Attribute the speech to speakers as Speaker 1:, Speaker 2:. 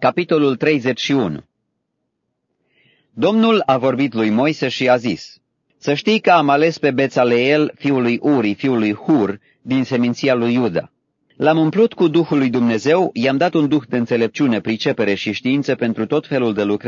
Speaker 1: Capitolul 31 Domnul a vorbit lui Moise și a zis, Să știi că am ales pe Bețaleel, fiul lui Uri, fiul lui Hur, din seminția lui Iuda. L-am umplut cu Duhul lui Dumnezeu, i-am dat un duh de înțelepciune, pricepere și știință pentru tot felul de lucrări